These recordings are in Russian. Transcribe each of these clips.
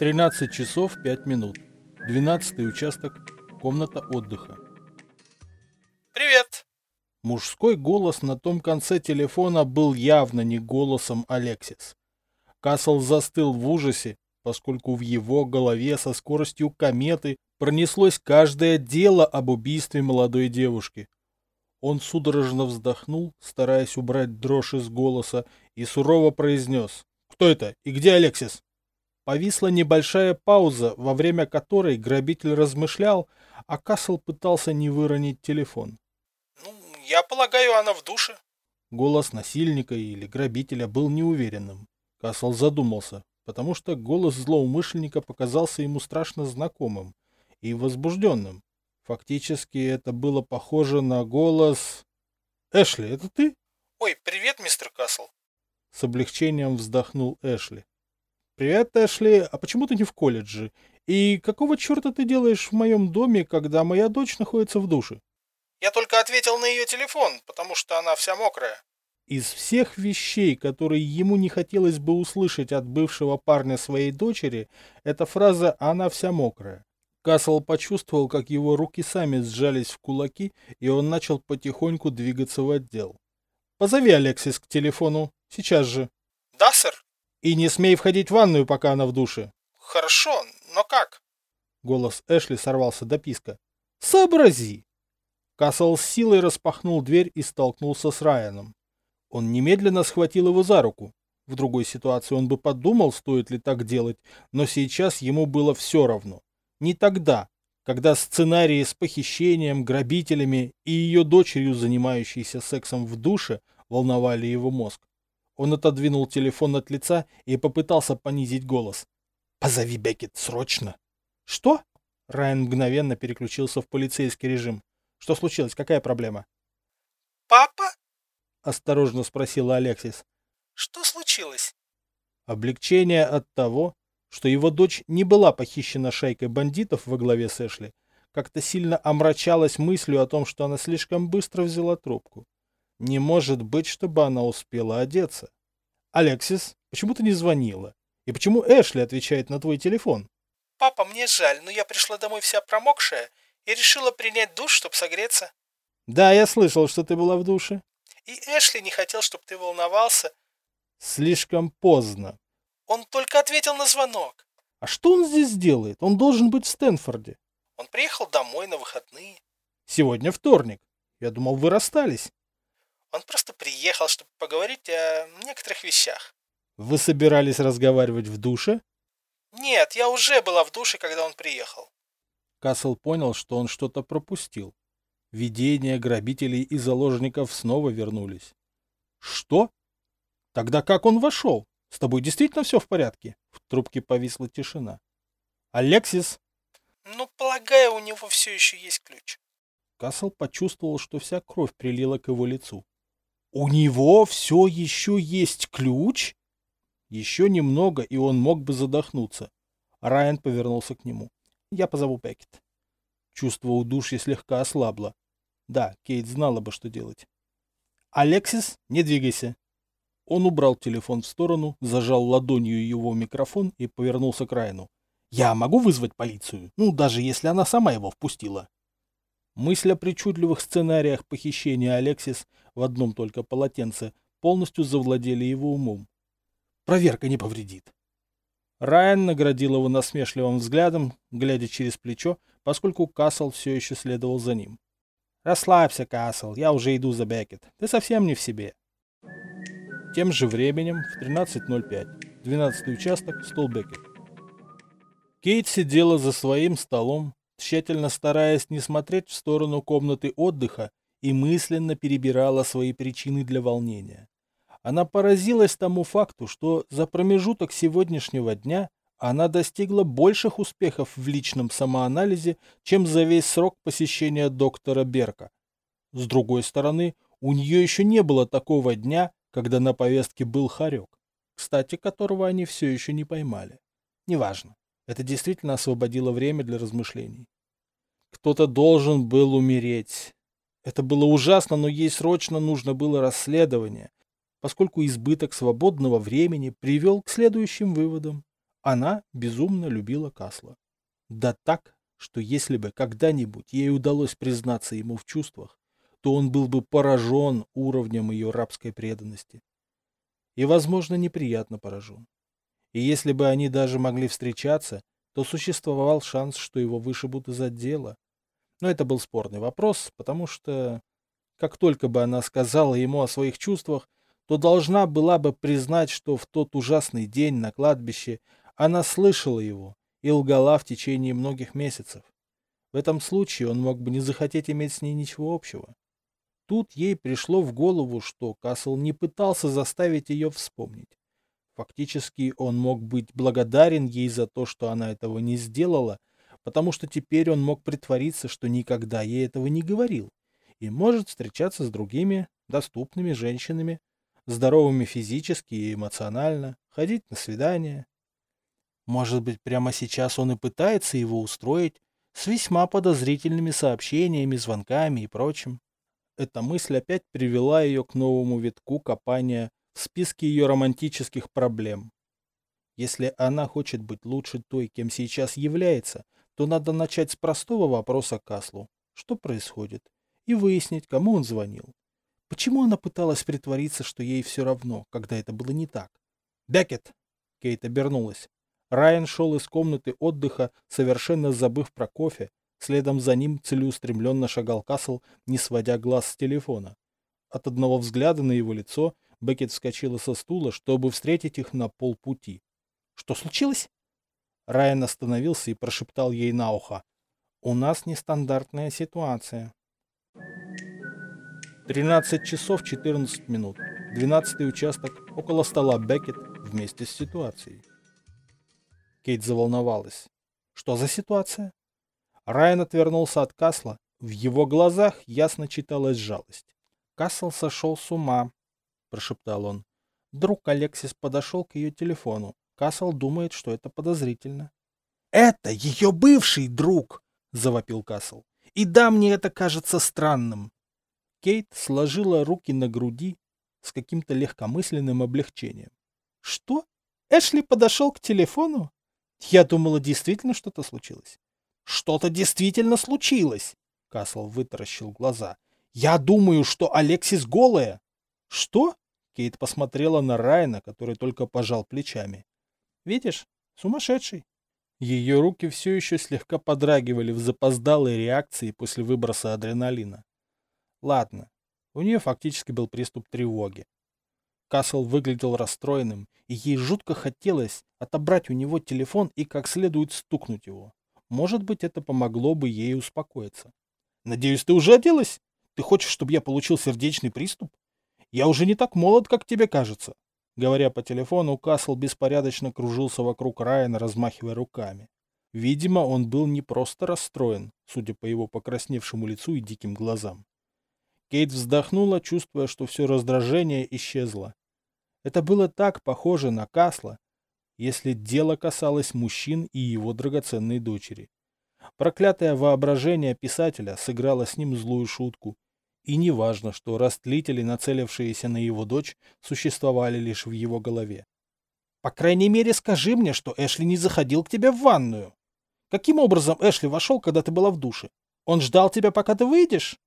13 часов 5 минут. 12 участок. Комната отдыха. Привет. Мужской голос на том конце телефона был явно не голосом Алексис. Касл застыл в ужасе, поскольку в его голове со скоростью кометы пронеслось каждое дело об убийстве молодой девушки. Он судорожно вздохнул, стараясь убрать дрожь из голоса, и сурово произнес. «Кто это? И где Алексис?» Повисла небольшая пауза, во время которой грабитель размышлял, а Касл пытался не выронить телефон. Ну, я полагаю, она в душе. Голос насильника или грабителя был неуверенным. Касл задумался, потому что голос злоумышленника показался ему страшно знакомым и возбужденным. Фактически это было похоже на голос... «Эшли, это ты?» «Ой, привет, мистер Касл!» С облегчением вздохнул Эшли. «Привет, Эшли, а почему ты не в колледже? И какого черта ты делаешь в моем доме, когда моя дочь находится в душе?» «Я только ответил на ее телефон, потому что она вся мокрая». Из всех вещей, которые ему не хотелось бы услышать от бывшего парня своей дочери, эта фраза «она вся мокрая». Касл почувствовал, как его руки сами сжались в кулаки, и он начал потихоньку двигаться в отдел. «Позови Алексис к телефону. Сейчас же». «Да, сэр». «И не смей входить в ванную, пока она в душе». «Хорошо, но как?» Голос Эшли сорвался до писка. «Сообрази!» Касл с силой распахнул дверь и столкнулся с Райаном. Он немедленно схватил его за руку. В другой ситуации он бы подумал, стоит ли так делать, но сейчас ему было все равно. Не тогда, когда сценарии с похищением, грабителями и ее дочерью, занимающейся сексом в душе, волновали его мозг. Он отодвинул телефон от лица и попытался понизить голос. «Позови Беккет срочно!» «Что?» Райан мгновенно переключился в полицейский режим. «Что случилось? Какая проблема?» «Папа?» — осторожно спросила Алексис. «Что случилось?» Облегчение от того, что его дочь не была похищена шайкой бандитов во главе с Эшли, как-то сильно омрачалась мыслью о том, что она слишком быстро взяла трубку. Не может быть, чтобы она успела одеться. «Алексис, почему ты не звонила? И почему Эшли отвечает на твой телефон?» «Папа, мне жаль, но я пришла домой вся промокшая и решила принять душ, чтобы согреться». «Да, я слышал, что ты была в душе». «И Эшли не хотел, чтобы ты волновался». «Слишком поздно. Он только ответил на звонок. А что он здесь делает? Он должен быть в Стэнфорде. Он приехал домой на выходные. Сегодня вторник. Я думал, вы расстались. Он просто приехал, чтобы поговорить о некоторых вещах. Вы собирались разговаривать в душе? Нет, я уже была в душе, когда он приехал. Касл понял, что он что-то пропустил. Видения грабителей и заложников снова вернулись. Что? Тогда как он вошел? С тобой действительно все в порядке? В трубке повисла тишина. Алексис? Ну, полагаю, у него все еще есть ключ. Касл почувствовал, что вся кровь прилила к его лицу. У него все еще есть ключ? Еще немного, и он мог бы задохнуться. Райан повернулся к нему. Я позову Беккет. Чувство удушья слегка ослабло. Да, Кейт знала бы, что делать. Алексис, не двигайся. Он убрал телефон в сторону, зажал ладонью его микрофон и повернулся к Райну. «Я могу вызвать полицию? Ну, даже если она сама его впустила». Мысль о причудливых сценариях похищения Алексис в одном только полотенце полностью завладели его умом. «Проверка не повредит». Райан наградил его насмешливым взглядом, глядя через плечо, поскольку Касл все еще следовал за ним. «Расслабься, Касл, я уже иду за Беккет. Ты совсем не в себе». Тем же временем в 13.05, 12 участок, Столбекет. Кейт сидела за своим столом, тщательно стараясь не смотреть в сторону комнаты отдыха и мысленно перебирала свои причины для волнения. Она поразилась тому факту, что за промежуток сегодняшнего дня она достигла больших успехов в личном самоанализе, чем за весь срок посещения доктора Берка. С другой стороны, у нее еще не было такого дня, когда на повестке был Харек, кстати, которого они все еще не поймали. Неважно, это действительно освободило время для размышлений. Кто-то должен был умереть. Это было ужасно, но ей срочно нужно было расследование, поскольку избыток свободного времени привел к следующим выводам. Она безумно любила Касла. Да так, что если бы когда-нибудь ей удалось признаться ему в чувствах, то он был бы поражен уровнем ее рабской преданности. И, возможно, неприятно поражен. И если бы они даже могли встречаться, то существовал шанс, что его вышибут из отдела. Но это был спорный вопрос, потому что, как только бы она сказала ему о своих чувствах, то должна была бы признать, что в тот ужасный день на кладбище она слышала его и лгала в течение многих месяцев. В этом случае он мог бы не захотеть иметь с ней ничего общего. Тут ей пришло в голову, что Касл не пытался заставить ее вспомнить. Фактически он мог быть благодарен ей за то, что она этого не сделала, потому что теперь он мог притвориться, что никогда ей этого не говорил, и может встречаться с другими доступными женщинами, здоровыми физически и эмоционально, ходить на свидания. Может быть, прямо сейчас он и пытается его устроить с весьма подозрительными сообщениями, звонками и прочим. Эта мысль опять привела ее к новому витку копания в списке ее романтических проблем. Если она хочет быть лучше той, кем сейчас является, то надо начать с простого вопроса Каслу. Что происходит? И выяснить, кому он звонил. Почему она пыталась притвориться, что ей все равно, когда это было не так? «Беккет!» Кейт обернулась. Райан шел из комнаты отдыха, совершенно забыв про кофе. Следом за ним целеустремленно шагал Касл, не сводя глаз с телефона. От одного взгляда на его лицо Беккет вскочила со стула, чтобы встретить их на полпути. «Что случилось?» Райан остановился и прошептал ей на ухо. «У нас нестандартная ситуация». 13 часов 14 минут. 12 участок около стола Беккет вместе с ситуацией. Кейт заволновалась. Что за ситуация? Райан отвернулся от Касла. В его глазах ясно читалась жалость. Касл сошел с ума, прошептал он. Друг Алексис подошел к ее телефону. Касл думает, что это подозрительно. «Это ее бывший друг!» — завопил Касл. «И да, мне это кажется странным!» Кейт сложила руки на груди с каким-то легкомысленным облегчением. «Что? Эшли подошел к телефону? Я думала, действительно что-то случилось. Что-то действительно случилось. Касл вытаращил глаза. Я думаю, что Алексис голая. Что? Кейт посмотрела на Райана, который только пожал плечами. Видишь, сумасшедший. Ее руки все еще слегка подрагивали в запоздалой реакции после выброса адреналина. Ладно, у нее фактически был приступ тревоги. Касл выглядел расстроенным, и ей жутко хотелось отобрать у него телефон и как следует стукнуть его. Может быть, это помогло бы ей успокоиться. «Надеюсь, ты уже оделась? Ты хочешь, чтобы я получил сердечный приступ? Я уже не так молод, как тебе кажется». Говоря по телефону, Касл беспорядочно кружился вокруг Райана, размахивая руками. Видимо, он был не просто расстроен, судя по его покрасневшему лицу и диким глазам. Кейт вздохнула, чувствуя, что все раздражение исчезло. Это было так похоже на Касла, если дело касалось мужчин и его драгоценной дочери. Проклятое воображение писателя сыграло с ним злую шутку. И неважно, что растлители, нацелившиеся на его дочь, существовали лишь в его голове. «По крайней мере, скажи мне, что Эшли не заходил к тебе в ванную. Каким образом Эшли вошел, когда ты была в душе? Он ждал тебя, пока ты выйдешь?»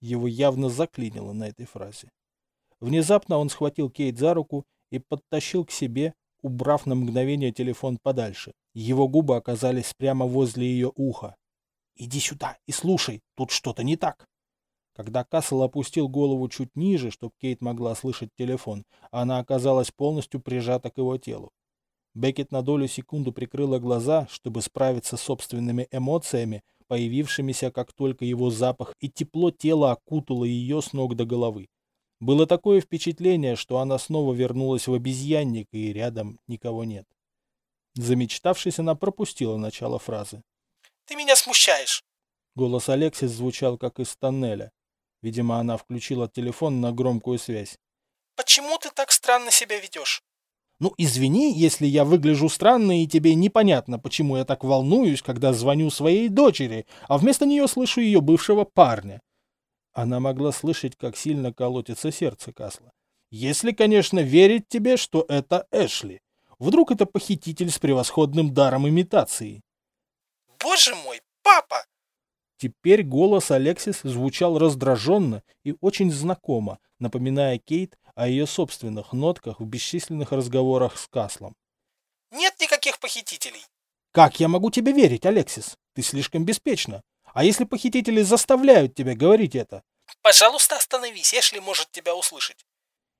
Его явно заклинило на этой фразе. Внезапно он схватил Кейт за руку и подтащил к себе, убрав на мгновение телефон подальше. Его губы оказались прямо возле ее уха. «Иди сюда и слушай, тут что-то не так». Когда Кассел опустил голову чуть ниже, чтобы Кейт могла слышать телефон, она оказалась полностью прижата к его телу. Беккет на долю секунду прикрыла глаза, чтобы справиться с собственными эмоциями, появившимися, как только его запах и тепло тела окутало ее с ног до головы. Было такое впечатление, что она снова вернулась в обезьянник, и рядом никого нет. Замечтавшись, она пропустила начало фразы. «Ты меня смущаешь!» Голос Алексис звучал, как из тоннеля. Видимо, она включила телефон на громкую связь. «Почему ты так странно себя ведешь?» «Ну, извини, если я выгляжу странно, и тебе непонятно, почему я так волнуюсь, когда звоню своей дочери, а вместо нее слышу ее бывшего парня. Она могла слышать, как сильно колотится сердце Касла. «Если, конечно, верить тебе, что это Эшли. Вдруг это похититель с превосходным даром имитации? Боже мой, папа! Теперь голос Алексис звучал раздраженно и очень знакомо, напоминая Кейт о ее собственных нотках в бесчисленных разговорах с Каслом. Нет никаких похитителей. Как я могу тебе верить, Алексис? Ты слишком беспечна. А если похитители заставляют тебя говорить это? Пожалуйста, остановись, Эшли может тебя услышать.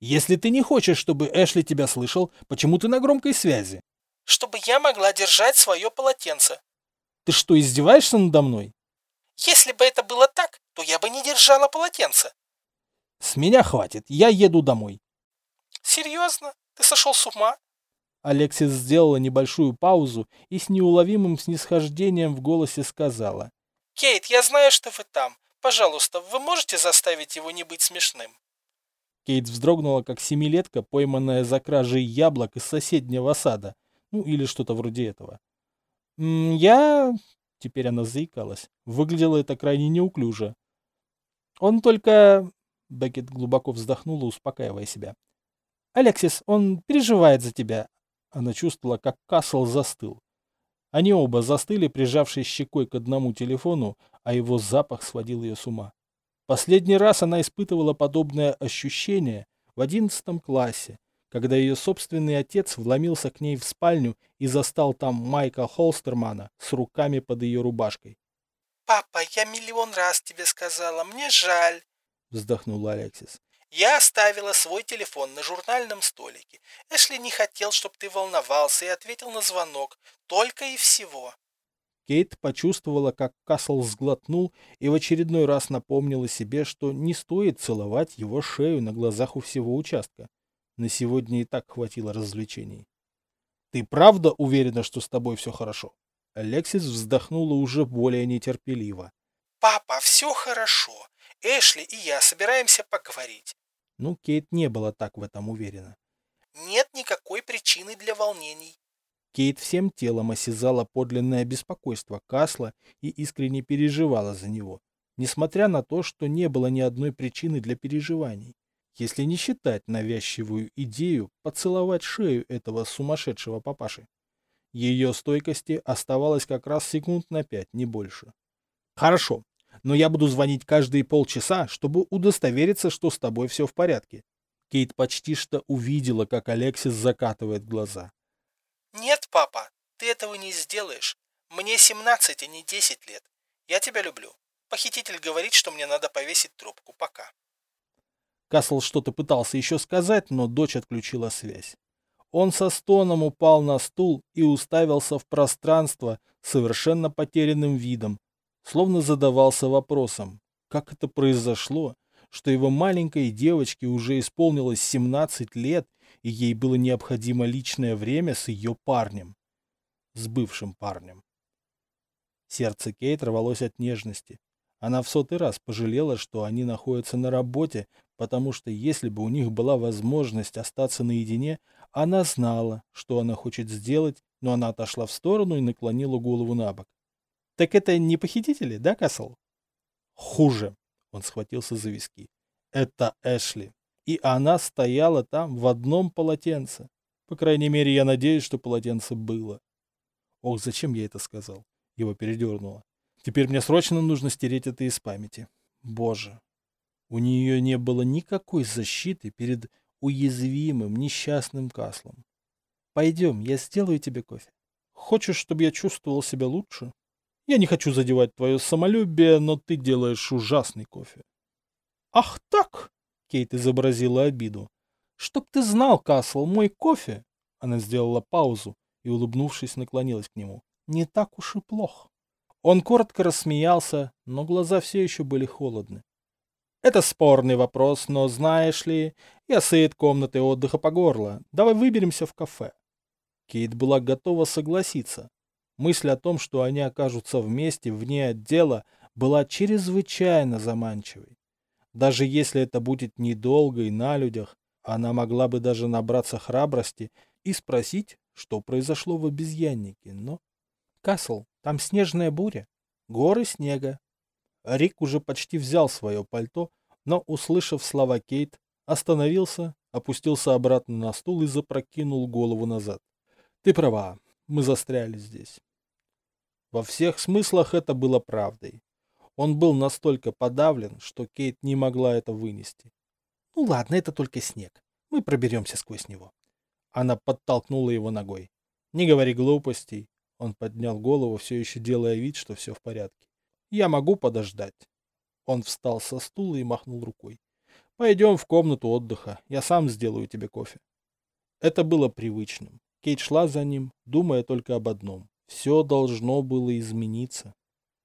Если ты не хочешь, чтобы Эшли тебя слышал, почему ты на громкой связи? Чтобы я могла держать свое полотенце. Ты что, издеваешься надо мной? Если бы это было так, то я бы не держала полотенце. С меня хватит, я еду домой. Серьезно? Ты сошел с ума? Алексис сделала небольшую паузу и с неуловимым снисхождением в голосе сказала. Кейт, я знаю, что вы там. Пожалуйста, вы можете заставить его не быть смешным? Кейт вздрогнула, как семилетка, пойманная за кражей яблок из соседнего сада. Ну, или что-то вроде этого. «Я...» — теперь она заикалась. Выглядело это крайне неуклюже. «Он только...» — Беккет глубоко вздохнула, успокаивая себя. «Алексис, он переживает за тебя». Она чувствовала, как Касл застыл. Они оба застыли, прижавшись щекой к одному телефону, а его запах сводил ее с ума. Последний раз она испытывала подобное ощущение в одиннадцатом классе, когда ее собственный отец вломился к ней в спальню и застал там Майка Холстермана с руками под ее рубашкой. «Папа, я миллион раз тебе сказала, мне жаль», — вздохнула Алексис. «Я оставила свой телефон на журнальном столике. Эшли не хотел, чтобы ты волновался и ответил на звонок. Только и всего». Кейт почувствовала, как Касл сглотнул и в очередной раз напомнила себе, что не стоит целовать его шею на глазах у всего участка. На сегодня и так хватило развлечений. «Ты правда уверена, что с тобой все хорошо?» Алексис вздохнула уже более нетерпеливо. «Папа, все хорошо. Эшли и я собираемся поговорить». Ну, Кейт не была так в этом уверена. «Нет никакой причины для волнений». Кейт всем телом осязала подлинное беспокойство Касла и искренне переживала за него, несмотря на то, что не было ни одной причины для переживаний если не считать навязчивую идею поцеловать шею этого сумасшедшего папаши. Ее стойкости оставалось как раз секунд на пять, не больше. Хорошо, но я буду звонить каждые полчаса, чтобы удостовериться, что с тобой все в порядке. Кейт почти что увидела, как Алексис закатывает глаза. Нет, папа, ты этого не сделаешь. Мне 17, а не 10 лет. Я тебя люблю. Похититель говорит, что мне надо повесить трубку. Пока. Касл что-то пытался еще сказать, но дочь отключила связь. Он со стоном упал на стул и уставился в пространство совершенно потерянным видом, словно задавался вопросом, как это произошло, что его маленькой девочке уже исполнилось 17 лет, и ей было необходимо личное время с ее парнем, с бывшим парнем. Сердце Кейт рвалось от нежности. Она в сотый раз пожалела, что они находятся на работе, потому что если бы у них была возможность остаться наедине, она знала, что она хочет сделать, но она отошла в сторону и наклонила голову на бок. «Так это не похитители, да, Касл?» «Хуже», — он схватился за виски. «Это Эшли. И она стояла там в одном полотенце. По крайней мере, я надеюсь, что полотенце было». «Ох, зачем я это сказал?» Его передернуло. «Теперь мне срочно нужно стереть это из памяти. Боже, у нее не было никакой защиты перед уязвимым, несчастным Каслом. Пойдем, я сделаю тебе кофе. Хочешь, чтобы я чувствовал себя лучше? Я не хочу задевать твое самолюбие, но ты делаешь ужасный кофе. Ах так! Кейт изобразила обиду. Чтоб ты знал, Касл, мой кофе... Она сделала паузу и, улыбнувшись, наклонилась к нему. Не так уж и плох. Он коротко рассмеялся, но глаза все еще были холодны. Это спорный вопрос, но знаешь ли, я сыт комнаты отдыха по горло. Давай выберемся в кафе. Кейт была готова согласиться. Мысль о том, что они окажутся вместе вне отдела, была чрезвычайно заманчивой. Даже если это будет недолго и на людях, она могла бы даже набраться храбрости и спросить, что произошло в обезьяннике, но... Касл, там снежная буря, горы снега, Рик уже почти взял свое пальто, но, услышав слова Кейт, остановился, опустился обратно на стул и запрокинул голову назад. Ты права, мы застряли здесь. Во всех смыслах это было правдой. Он был настолько подавлен, что Кейт не могла это вынести. Ну ладно, это только снег. Мы проберемся сквозь него. Она подтолкнула его ногой. Не говори глупостей. Он поднял голову, все еще делая вид, что все в порядке. Я могу подождать. Он встал со стула и махнул рукой. Пойдем в комнату отдыха. Я сам сделаю тебе кофе. Это было привычным. Кейт шла за ним, думая только об одном. Все должно было измениться.